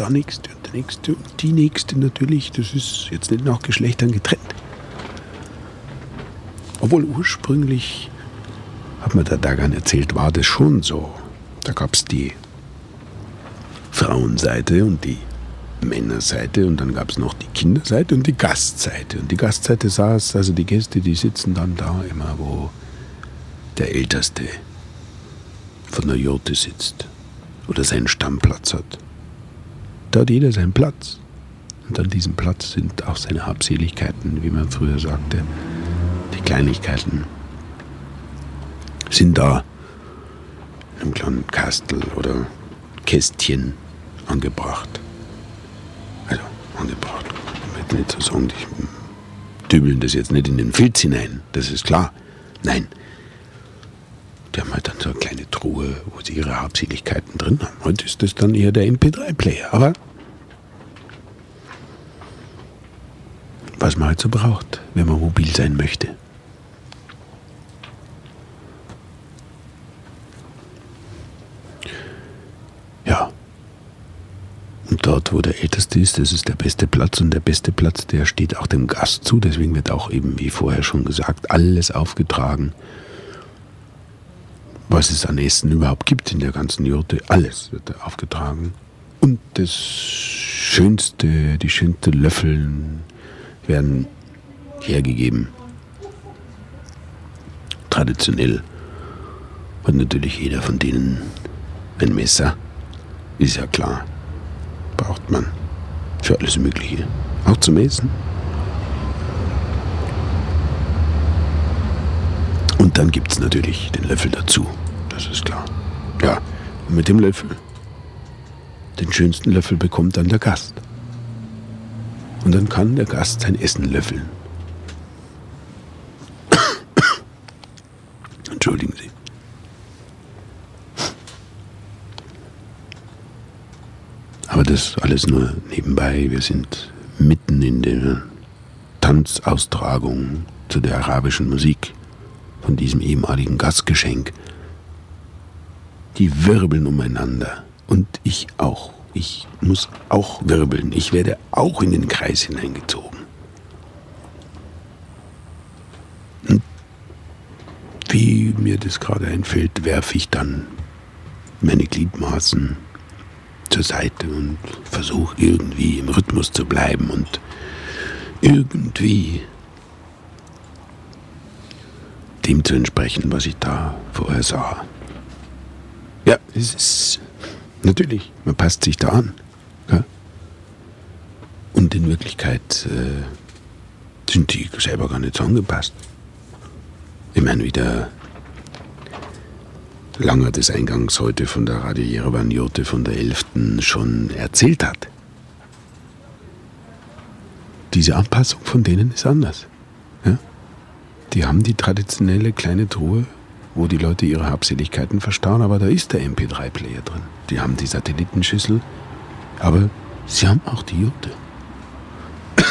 da nächste und der nächste und die nächste natürlich. Das ist jetzt nicht nach Geschlechtern getrennt. Obwohl ursprünglich, hat mir der Dagan erzählt, war das schon so. Da gab es die Frauenseite und die Männerseite und dann gab es noch die Kinderseite und die Gastseite. Und die Gastseite saß, also die Gäste, die sitzen dann da immer, wo der Älteste von der Jote sitzt oder seinen Stammplatz hat. Da hat jeder seinen Platz. Und an diesem Platz sind auch seine Habseligkeiten, wie man früher sagte. Die Kleinigkeiten sind da in einem kleinen Kastel oder Kästchen angebracht. Also angebracht. Ich möchte nicht so sagen, die dübeln das jetzt nicht in den Filz hinein, das ist klar. Nein, die haben halt dann so eine kleine Truhe, wo sie ihre Habseligkeiten drin haben. Heute ist das dann eher der MP3-Player. Aber was man halt so braucht, wenn man mobil sein möchte. Ja. Und dort, wo der Älteste ist, das ist der beste Platz. Und der beste Platz, der steht auch dem Gast zu. Deswegen wird auch eben, wie vorher schon gesagt, alles aufgetragen was es an Essen überhaupt gibt in der ganzen Jurte. Alles wird aufgetragen. Und das Schönste, die schönsten Löffeln werden hergegeben. Traditionell hat natürlich jeder von denen ein Messer. Ist ja klar. Braucht man für alles Mögliche. Auch zum Essen. Und dann gibt es natürlich den Löffel dazu. Das ist klar. Ja, mit dem Löffel. Den schönsten Löffel bekommt dann der Gast. Und dann kann der Gast sein Essen löffeln. Entschuldigen Sie. Aber das alles nur nebenbei. Wir sind mitten in der Tanzaustragung zu der arabischen Musik von diesem ehemaligen Gastgeschenk. Die wirbeln umeinander. Und ich auch. Ich muss auch wirbeln. Ich werde auch in den Kreis hineingezogen. Und wie mir das gerade einfällt, werfe ich dann meine Gliedmaßen zur Seite und versuche irgendwie im Rhythmus zu bleiben und irgendwie dem zu entsprechen, was ich da vorher sah. Ja, es ist natürlich, man passt sich da an. Ja? Und in Wirklichkeit äh, sind die selber gar nicht so angepasst. Ich meine, wie der Langer des Eingangs heute von der Radio Jerewan Jote von der 11. schon erzählt hat. Diese Anpassung von denen ist anders. Die haben die traditionelle kleine Truhe, wo die Leute ihre Habseligkeiten verstauen, aber da ist der MP3-Player drin. Die haben die Satellitenschüssel, aber sie haben auch die Jote.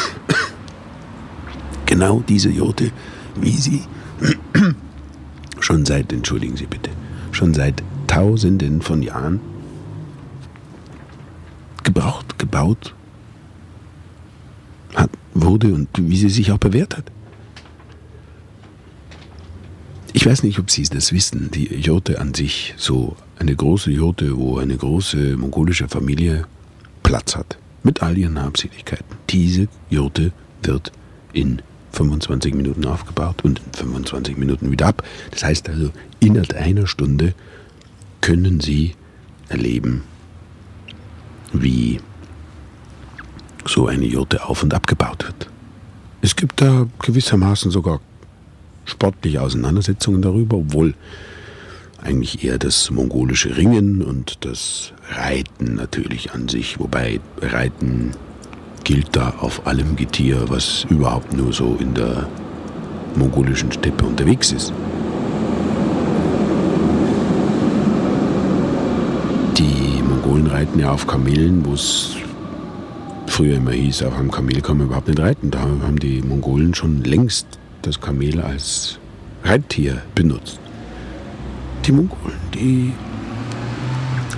genau diese Jote, wie sie schon seit, entschuldigen Sie bitte, schon seit Tausenden von Jahren gebraucht, gebaut hat, wurde und wie sie sich auch bewährt hat. Ich weiß nicht, ob Sie das wissen, die Jote an sich, so eine große Jote, wo eine große mongolische Familie Platz hat, mit all ihren Habseligkeiten. Diese Jote wird in 25 Minuten aufgebaut und in 25 Minuten wieder ab. Das heißt also, innerhalb einer Stunde können Sie erleben, wie so eine Jote auf und abgebaut wird. Es gibt da gewissermaßen sogar sportliche Auseinandersetzungen darüber, obwohl eigentlich eher das mongolische Ringen und das Reiten natürlich an sich, wobei Reiten gilt da auf allem Getier, was überhaupt nur so in der mongolischen Steppe unterwegs ist. Die Mongolen reiten ja auf Kamelen, wo es früher immer hieß, auf einem Kamel kann man überhaupt nicht reiten. Da haben die Mongolen schon längst das Kamel als Reittier benutzt. Die Mongolen, die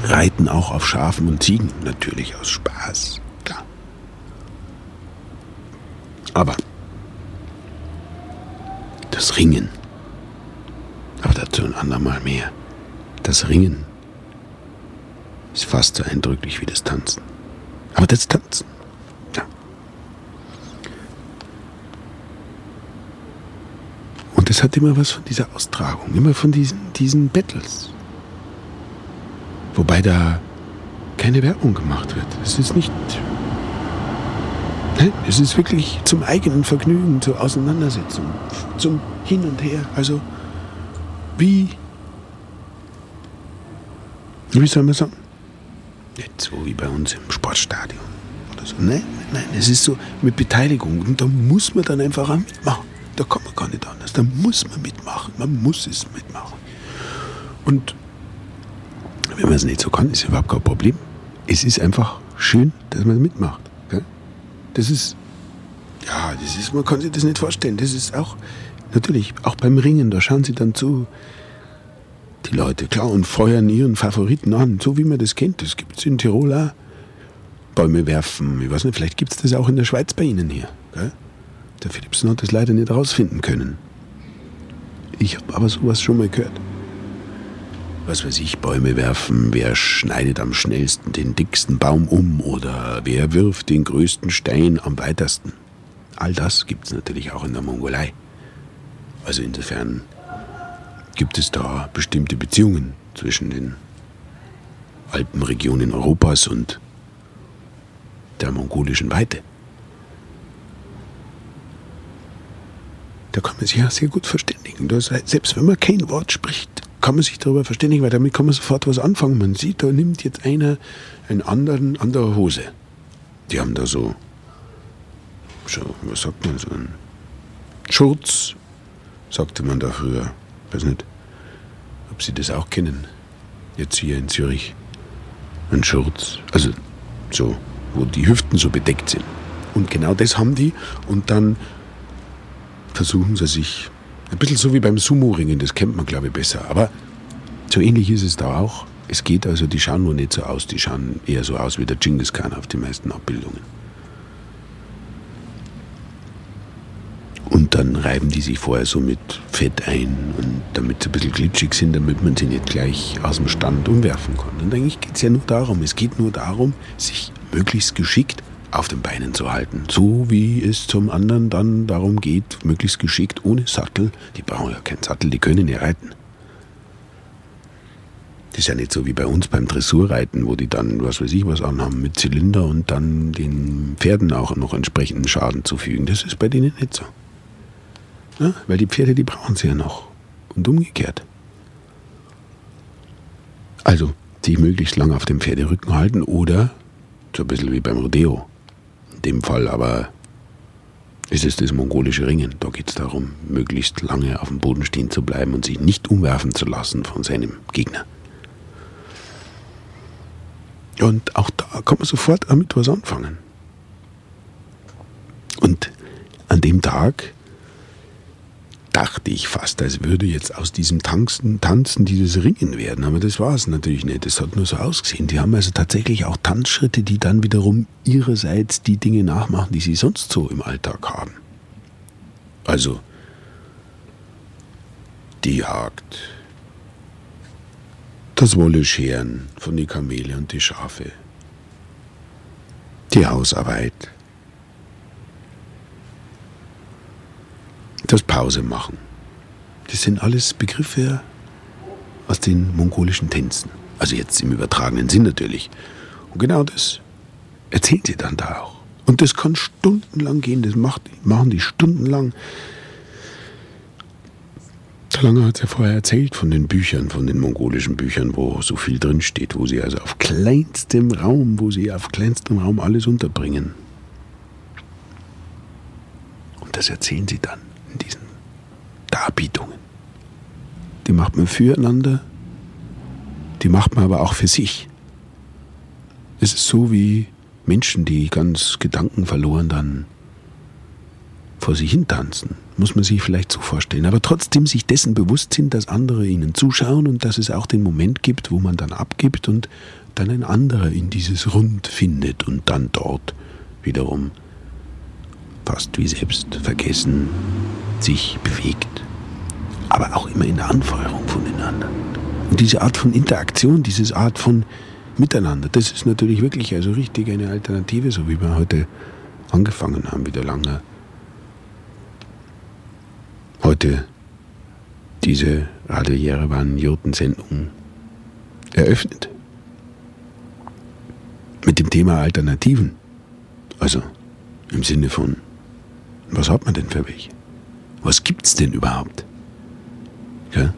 reiten auch auf Schafen und Ziegen, natürlich aus Spaß, klar. Aber das Ringen, aber dazu ein andermal mehr. Das Ringen ist fast so eindrücklich wie das Tanzen. Aber das Tanzen, ja. Und das hat immer was von dieser Austragung, immer von diesen, diesen Battles. Wobei da keine Werbung gemacht wird. Es ist nicht. Es ist wirklich zum eigenen Vergnügen, zur Auseinandersetzung, zum Hin und Her. Also wie. Wie soll man sagen? Nicht so wie bei uns im Sportstadion oder so. Nein, nein, es ist so mit Beteiligung. Und da muss man dann einfach auch mitmachen. Da kann man gar nicht anders. Da muss man mitmachen. Man muss es mitmachen. Und wenn man es nicht so kann, ist überhaupt kein Problem. Es ist einfach schön, dass man mitmacht. Gell? Das ist, ja, das ist, man kann sich das nicht vorstellen. Das ist auch, natürlich, auch beim Ringen, da schauen sie dann zu, die Leute, klar, und feuern ihren Favoriten an, so wie man das kennt. Das gibt es in Tirol auch. Bäume werfen, ich weiß nicht, vielleicht gibt es das auch in der Schweiz bei Ihnen hier. Gell? Der Philipsen hat das leider nicht herausfinden können. Ich habe aber sowas schon mal gehört was weiß ich, Bäume werfen, wer schneidet am schnellsten den dicksten Baum um oder wer wirft den größten Stein am weitesten. All das gibt es natürlich auch in der Mongolei. Also insofern gibt es da bestimmte Beziehungen zwischen den Alpenregionen Europas und der mongolischen Weite. Da kann man sich ja sehr gut verständigen. Das, selbst wenn man kein Wort spricht, kann man sich darüber verständigen, weil damit kann man sofort was anfangen. Man sieht, da nimmt jetzt einer einen anderen andere Hose. Die haben da so, so was sagt man, so einen Schurz, sagte man da früher. Ich weiß nicht, ob Sie das auch kennen. Jetzt hier in Zürich. Ein Schurz, also so, wo die Hüften so bedeckt sind. Und genau das haben die. Und dann versuchen sie sich ein bisschen so wie beim Sumo-Ringen, das kennt man, glaube ich, besser. Aber so ähnlich ist es da auch. Es geht also, die schauen nur nicht so aus, die schauen eher so aus wie der Genghis Khan auf den meisten Abbildungen. Und dann reiben die sich vorher so mit Fett ein, und damit sie ein bisschen glitschig sind, damit man sie nicht gleich aus dem Stand umwerfen kann. Und eigentlich geht es ja nur darum, es geht nur darum, sich möglichst geschickt auf den Beinen zu halten. So wie es zum anderen dann darum geht, möglichst geschickt ohne Sattel. Die brauchen ja keinen Sattel, die können ja reiten. Das ist ja nicht so wie bei uns beim Dressurreiten, wo die dann, was weiß ich, was anhaben mit Zylinder und dann den Pferden auch noch entsprechenden Schaden zufügen. Das ist bei denen nicht so. Ja, weil die Pferde, die brauchen sie ja noch. Und umgekehrt. Also, sich möglichst lang auf dem Pferderücken halten oder so ein bisschen wie beim Rodeo dem Fall aber ist es das mongolische Ringen. Da geht es darum, möglichst lange auf dem Boden stehen zu bleiben und sich nicht umwerfen zu lassen von seinem Gegner. Und auch da kann man sofort damit was anfangen. Und an dem Tag dachte ich fast, als würde jetzt aus diesem Tanzen, Tanzen dieses Ringen werden. Aber das war es natürlich nicht. Es hat nur so ausgesehen. Die haben also tatsächlich auch Tanzschritte, die dann wiederum ihrerseits die Dinge nachmachen, die sie sonst so im Alltag haben. Also die Jagd, das Wollescheren von die Kamele und die Schafe, die Hausarbeit, das Pause machen. Das sind alles Begriffe aus den mongolischen Tänzen. Also jetzt im übertragenen Sinn natürlich. Und genau das erzählen sie dann da auch. Und das kann stundenlang gehen, das macht, machen die stundenlang. Lange hat es ja vorher erzählt von den Büchern, von den mongolischen Büchern, wo so viel drinsteht, wo sie also auf kleinstem Raum, wo sie auf kleinstem Raum alles unterbringen. Und das erzählen sie dann in diesen Darbietungen. Die macht man füreinander, die macht man aber auch für sich. Es ist so wie Menschen, die ganz gedankenverloren dann vor sich hin tanzen. muss man sich vielleicht so vorstellen. Aber trotzdem sich dessen bewusst sind, dass andere ihnen zuschauen und dass es auch den Moment gibt, wo man dann abgibt und dann ein anderer in dieses Rund findet und dann dort wiederum fast wie selbst vergessen sich bewegt. Aber auch immer in der Anfeuerung von den anderen. Und diese Art von Interaktion, diese Art von Miteinander, das ist natürlich wirklich also richtig eine Alternative, so wie wir heute angefangen haben, wieder lange heute diese Radio Jerewan Jurten-Sendung eröffnet. Mit dem Thema Alternativen. Also im Sinne von, was hat man denn für welche? Was gibt's denn überhaupt? Ja?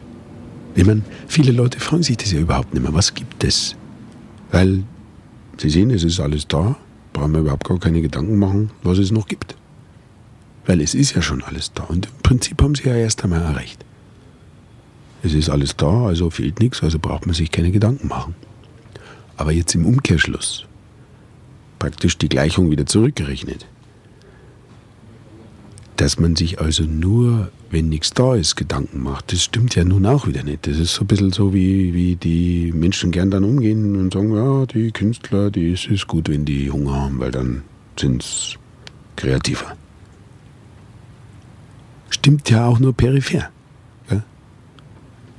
Ich meine, viele Leute fragen sich das ja überhaupt nicht mehr. Was gibt es? Weil sie sehen, es ist alles da, brauchen wir überhaupt gar keine Gedanken machen, was es noch gibt. Weil es ist ja schon alles da. Und im Prinzip haben sie ja erst einmal erreicht. Es ist alles da, also fehlt nichts, also braucht man sich keine Gedanken machen. Aber jetzt im Umkehrschluss, praktisch die Gleichung wieder zurückgerechnet, dass man sich also nur, wenn nichts da ist, Gedanken macht, das stimmt ja nun auch wieder nicht. Das ist so ein bisschen so, wie, wie die Menschen gern dann umgehen und sagen, ja, die Künstler, die ist es gut, wenn die Hunger haben, weil dann sind sie kreativer stimmt ja auch nur peripher. Ja?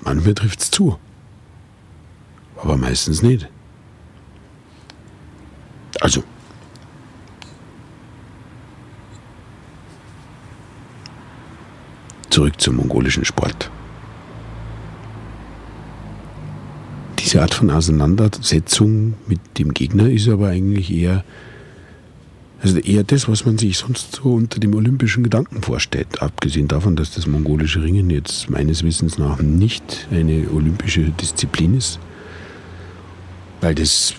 Manchmal trifft es zu, aber meistens nicht. Also, zurück zum mongolischen Sport. Diese Art von Auseinandersetzung mit dem Gegner ist aber eigentlich eher also eher das, was man sich sonst so unter dem olympischen Gedanken vorstellt. Abgesehen davon, dass das mongolische Ringen jetzt meines Wissens nach nicht eine olympische Disziplin ist. Weil das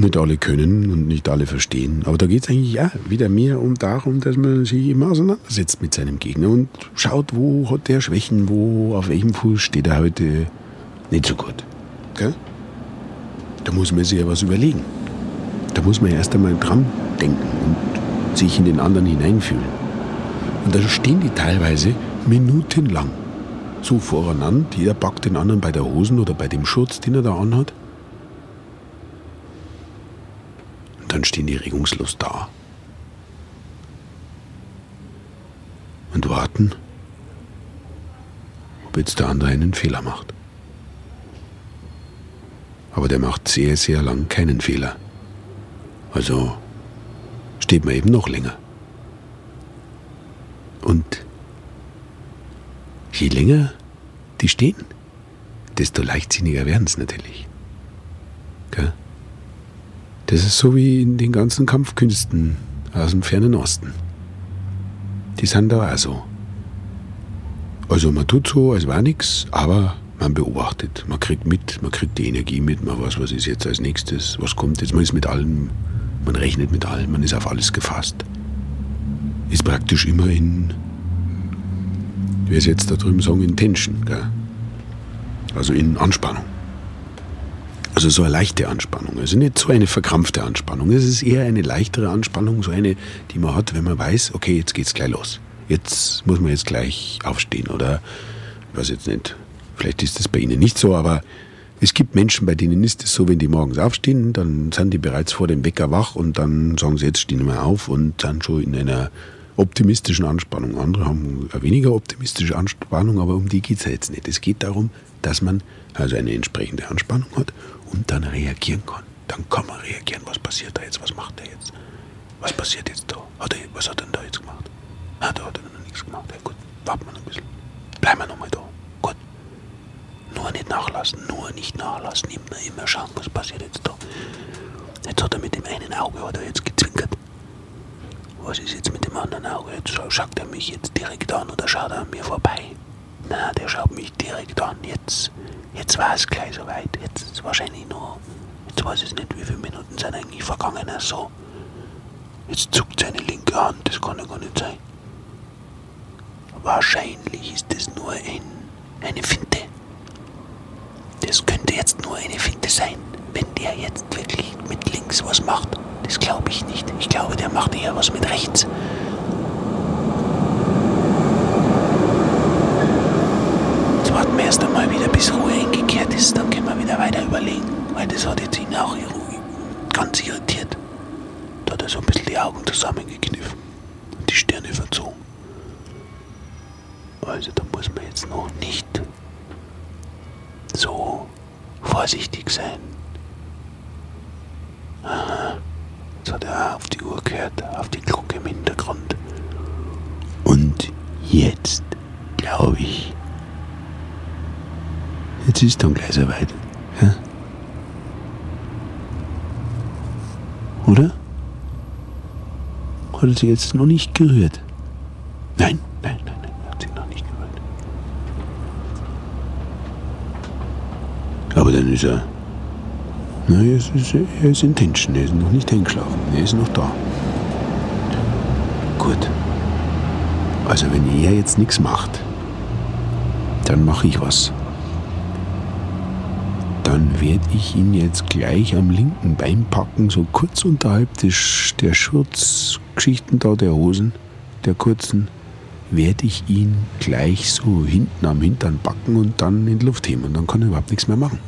nicht alle können und nicht alle verstehen. Aber da geht es eigentlich ja wieder mehr um darum, dass man sich immer auseinandersetzt mit seinem Gegner und schaut, wo hat der Schwächen, wo, auf welchem Fuß steht er heute nicht so gut. Gell? Da muss man sich ja was überlegen. Da muss man erst einmal dran denken und sich in den anderen hineinfühlen. Und da stehen die teilweise minutenlang so voreinander. Jeder packt den anderen bei der Hosen oder bei dem Schutz, den er da anhat. Und dann stehen die regungslos da. Und warten, ob jetzt der andere einen Fehler macht. Aber der macht sehr, sehr lang keinen Fehler. Also steht man eben noch länger. Und je länger die stehen, desto leichtsinniger werden es natürlich. Gell? Das ist so wie in den ganzen Kampfkünsten aus dem fernen Osten. Die sind da auch so. Also man tut so, als war nichts, aber man beobachtet, man kriegt mit, man kriegt die Energie mit, man weiß, was ist jetzt als nächstes, was kommt jetzt, man ist mit allem man rechnet mit allem, man ist auf alles gefasst. Ist praktisch immer in, wie es jetzt da drüben sagen, in Tension, gell? also in Anspannung. Also so eine leichte Anspannung. Also nicht so eine verkrampfte Anspannung. Es ist eher eine leichtere Anspannung, so eine, die man hat, wenn man weiß, okay, jetzt geht's gleich los. Jetzt muss man jetzt gleich aufstehen oder ich weiß jetzt nicht. Vielleicht ist das bei Ihnen nicht so, aber es gibt Menschen, bei denen ist es so, wenn die morgens aufstehen, dann sind die bereits vor dem Wecker wach und dann sagen sie, jetzt stehen wir auf und sind schon in einer optimistischen Anspannung. Andere haben eine weniger optimistische Anspannung, aber um die geht es jetzt nicht. Es geht darum, dass man also eine entsprechende Anspannung hat und dann reagieren kann. Dann kann man reagieren. Was passiert da jetzt? Was macht er jetzt? Was passiert jetzt da? Hat er, was hat er denn da jetzt gemacht? Ah, da hat er noch nichts gemacht. Ja gut, warten wir noch ein bisschen. Bleiben wir noch mal da. Nur nicht nachlassen, nur nicht nachlassen. Immer, immer schauen, was passiert jetzt da. Jetzt hat er mit dem einen Auge hat er jetzt gezwinkert. Was ist jetzt mit dem anderen Auge? Jetzt schaut er mich jetzt direkt an oder schaut er an mir vorbei? Na, der schaut mich direkt an. Jetzt, jetzt war es gleich soweit. Jetzt ist es wahrscheinlich nur, jetzt weiß ich nicht, wie viele Minuten sind eigentlich vergangen. So. Jetzt zuckt seine linke Hand, das kann ja gar nicht sein. Wahrscheinlich ist es nur ein, eine Finte. Das könnte jetzt nur eine Finte sein, wenn der jetzt wirklich mit links was macht. Das glaube ich nicht. Ich glaube, der macht eher was mit rechts. Wieder bis Ruhe eingekehrt ist, dann können wir wieder weiter überlegen. Weil das hat jetzt ihn auch ganz irritiert. Da hat er so ein bisschen die Augen zusammengekniffen und die Stirne verzogen. Also da muss man jetzt noch nicht so vorsichtig sein. Aha. Jetzt hat er auf die Uhr gehört, auf die Glocke im Hintergrund. Und jetzt, glaube ich, jetzt ist dann gleich soweit. Ja? Oder? Hat er sich jetzt noch nicht gerührt? Nein, nein, nein, nein, hat sich noch nicht gerührt. Aber dann ist er. Na, er ist, er ist in Tension, er ist noch nicht eingeschlafen, er ist noch da. Gut. Also wenn er jetzt nichts macht, dann mache ich was dann werde ich ihn jetzt gleich am linken Bein packen, so kurz unterhalb des, der Schurzgeschichten da, der Hosen, der kurzen, werde ich ihn gleich so hinten am Hintern packen und dann in die Luft heben und dann kann er überhaupt nichts mehr machen.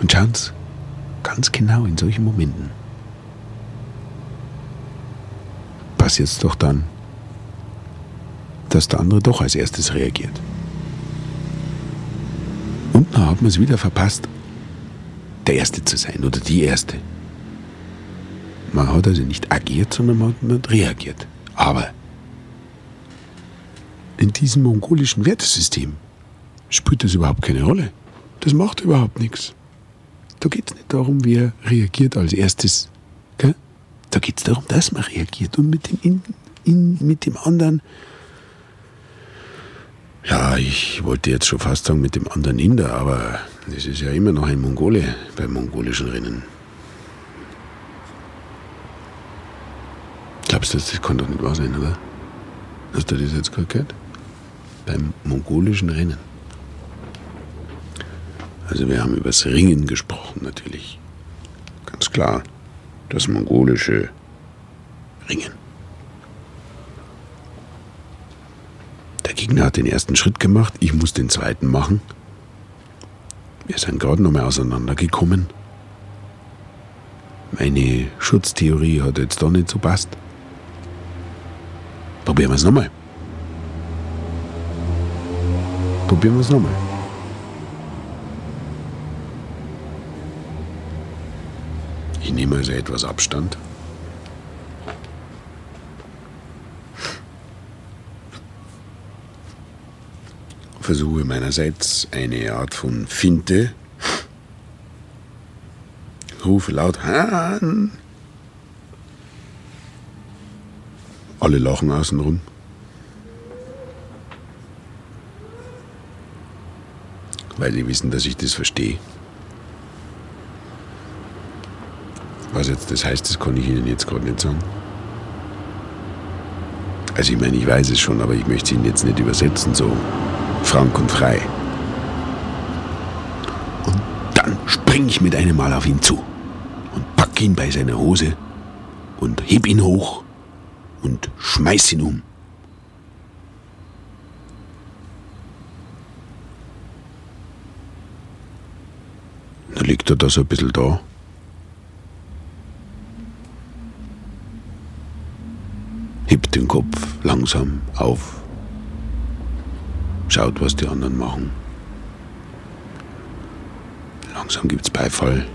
Und schauen Sie, ganz genau in solchen Momenten passiert es doch dann, dass der andere doch als erstes reagiert. Und dann hat man es wieder verpasst, der Erste zu sein oder die Erste. Man hat also nicht agiert, sondern man hat reagiert. Aber in diesem mongolischen Wertesystem spielt das überhaupt keine Rolle. Das macht überhaupt nichts. Da geht es nicht darum, wer reagiert als erstes. Gell? Da geht es darum, dass man reagiert und mit dem, in, in, mit dem anderen ja, ich wollte jetzt schon fast sagen mit dem anderen Inder, aber es ist ja immer noch ein Mongole beim mongolischen Rennen. Glaubst du, das kann doch nicht wahr sein, oder? Hast du das jetzt gerade gehört? Beim mongolischen Rennen. Also wir haben über das Ringen gesprochen natürlich. Ganz klar. Das mongolische Ringen. Gegner hat den ersten Schritt gemacht, ich muss den zweiten machen. Wir sind gerade noch mal auseinandergekommen. Meine Schutztheorie hat jetzt doch nicht so passt. Probieren wir es nochmal. Probieren wir es nochmal. Ich nehme also etwas Abstand. Versuche meinerseits eine Art von Finte, rufe laut Hahn. Alle lachen außenrum. Weil die wissen, dass ich das verstehe. Was jetzt das heißt, das kann ich Ihnen jetzt gerade nicht sagen. Also ich meine, ich weiß es schon, aber ich möchte es Ihnen jetzt nicht übersetzen so frank und frei. Und dann spring ich mit einem Mal auf ihn zu und pack ihn bei seiner Hose und heb ihn hoch und schmeiß ihn um. Da liegt er da so ein bisschen da. Hebt den Kopf langsam auf schaut, was die anderen machen. Langsam gibt's Beifall.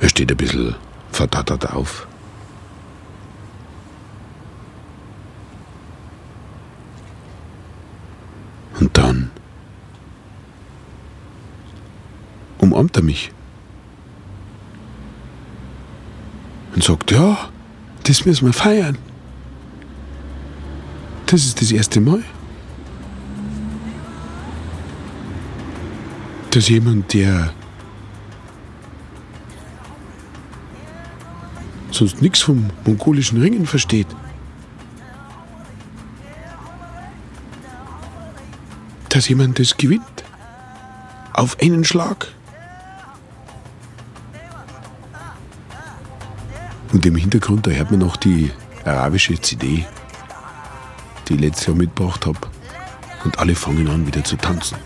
Er steht ein bisschen verdattert auf. Und dann umarmt er mich. Und sagt, ja, das müssen wir feiern. Das ist das erste Mal. Dass jemand, der sonst nichts vom mongolischen Ringen versteht, dass jemand das gewinnt. Auf einen Schlag. Und im Hintergrund, da hört man noch die arabische CD, die ich letztes Jahr mitgebracht habe. Und alle fangen an wieder zu tanzen.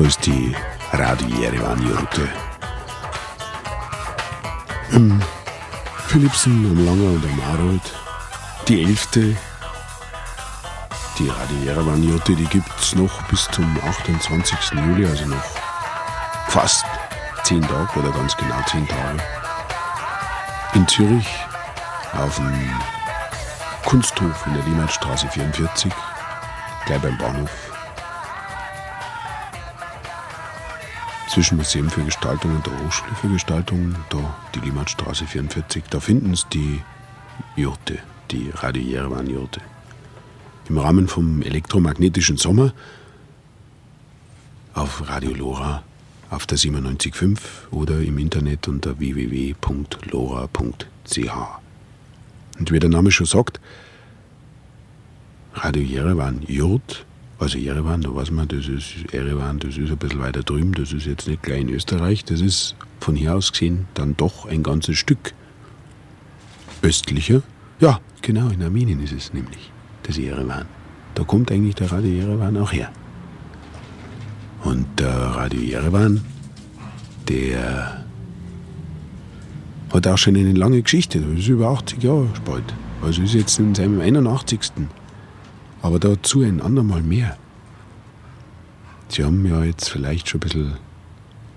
Da ist die Radio Jerewan-Jurte. Im Philipsen, am Langer und am Arold. Die elfte. Die Radio Jerewan-Jurte, die gibt's noch bis zum 28. Juli, also noch fast zehn Tage oder ganz genau zehn Tage. In Zürich auf dem Kunsthof in der Limmatstraße 44, gleich beim Bahnhof. Zwischen Museum für Gestaltung und der Hochschule für Gestaltung, da die Limmatstraße 44, da finden Sie die Jurte, die Radio Jerewan-Jurte. Im Rahmen vom elektromagnetischen Sommer auf Radio Lora auf der 97.5 oder im Internet unter www.lora.ch. Und wie der Name schon sagt, Radio Jerewan Jurt, also Jerewan, da weiß man, das ist Jerewan, das ist ein bisschen weiter drüben, das ist jetzt nicht gleich in Österreich, das ist von hier aus gesehen dann doch ein ganzes Stück östlicher. Ja, genau, in Armenien ist es nämlich, das Jerewan. Da kommt eigentlich der Radio Jerewan auch her. Und der Radio Jerewan, der hat auch schon eine lange Geschichte. Das ist über 80 Jahre bald. Also ist jetzt in seinem 81. Aber dazu ein andermal mehr. Sie haben ja jetzt vielleicht schon ein bisschen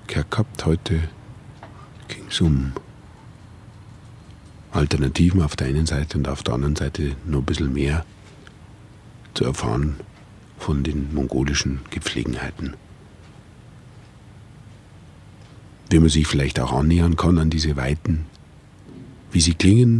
gehört gehabt, heute ging es um Alternativen auf der einen Seite und auf der anderen Seite noch ein bisschen mehr zu erfahren von den mongolischen Gepflegenheiten. Wie man sich vielleicht auch annähern kann an diese Weiten, wie sie klingen,